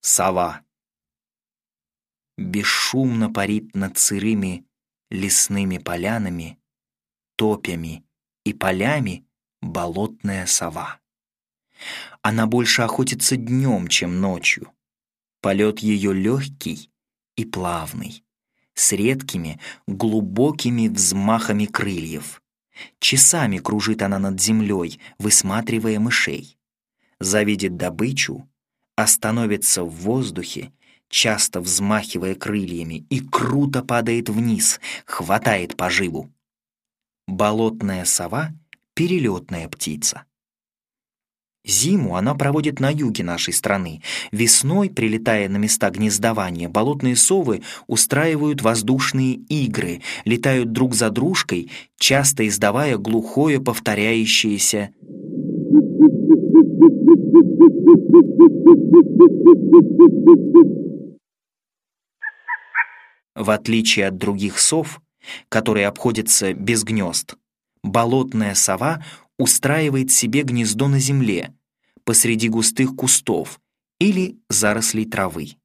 сова. Бесшумно парит над сырыми лесными полянами, топями и полями болотная сова. Она больше охотится днем, чем ночью. Полет ее легкий и плавный, с редкими, глубокими взмахами крыльев. Часами кружит она над землей, высматривая мышей. Завидит добычу, остановится в воздухе, часто взмахивая крыльями, и круто падает вниз, хватает поживу. Болотная сова — перелетная птица. Зиму она проводит на юге нашей страны. Весной, прилетая на места гнездования, болотные совы устраивают воздушные игры, летают друг за дружкой, часто издавая глухое повторяющееся в отличие от других сов, которые обходятся без гнезд, болотная сова устраивает себе гнездо на земле, посреди густых кустов или зарослей травы.